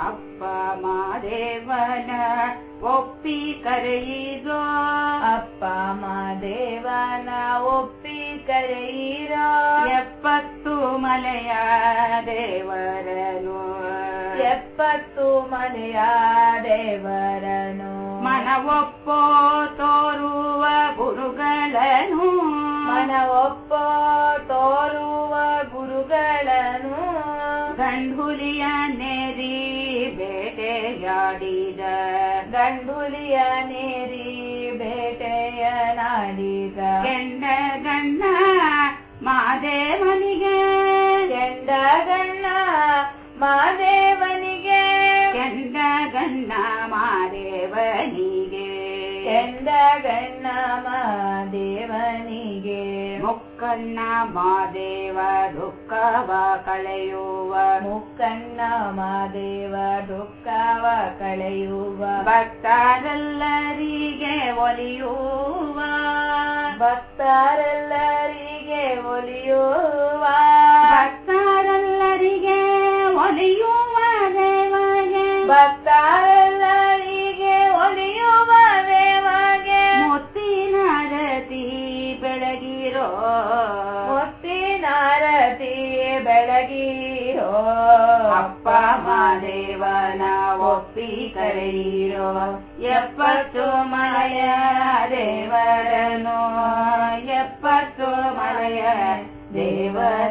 ಅಪ್ಪ ಮಾದೇವನ ಒಪ್ಪಿ ಕರೆಯಿರೋ. ಅಪ್ಪ ಮಾದೇವನ ಒಪ್ಪಿ ಕರೆಯಿರೋ. ಎಪ್ಪತ್ತು ಮಲೆಯ ದೇವರನು. ಎಪ್ಪತ್ತು ಮನೆಯ ದೇವರನು. ಮನವೊಪ್ಪೋ ತೋರುವ ಗುರುಗಳನ್ನು ಮನ ಗಂಡುಲಿಯ ನೆರಿ ಬೇಟೆಯಾಡಿದ. ಗಂಡುಲಿಯ ನೇರಿ ಬೇಟೆಯ ನಾಡಿದ ಕೆಂಡ ಗಣ್ಣ ಮಾದೇವನಿಗೆ ಕೆಂಡ ಗಣ್ಣ ಮಾದೇವನಿಗೆ ಕೆಂಡ ಗಣ್ಣ ಮಾದೇವನಿಗೆ ಕೆಂಡ ಗಣ್ಣ ಮಾದೇವನಿಗೆ ಮುಕ್ಕಣ್ಣ ಮಾದೇವ ದುಃಖವ ಕಳೆಯುವ. ಮುಕ್ಕಣ್ಣ ಮಾದೇವ ದುಃಖವ ಕಳೆಯುವ. ಭಕ್ತರೆಲ್ಲರಿಗೆ ಒಲಿಯುವ. ಭಕ್ತರೆಲ್ಲರಿಗೆ ಒಲಿಯುವ. ಬೆಳಗಿರೋ ಮುತ್ತಿನಾರತಿ ಬೆಳಗಿರೋ ಅಪ್ಪ ಮಾದೇವನ ಒಪ್ಪಿ ಕರೆಯಿರೋ. ಎಪ್ಪತ್ತು ಮಳೆಯ ದೇವರನು ಎಪ್ಪತ್ತು ಮಳೆಯ ದೇವರನು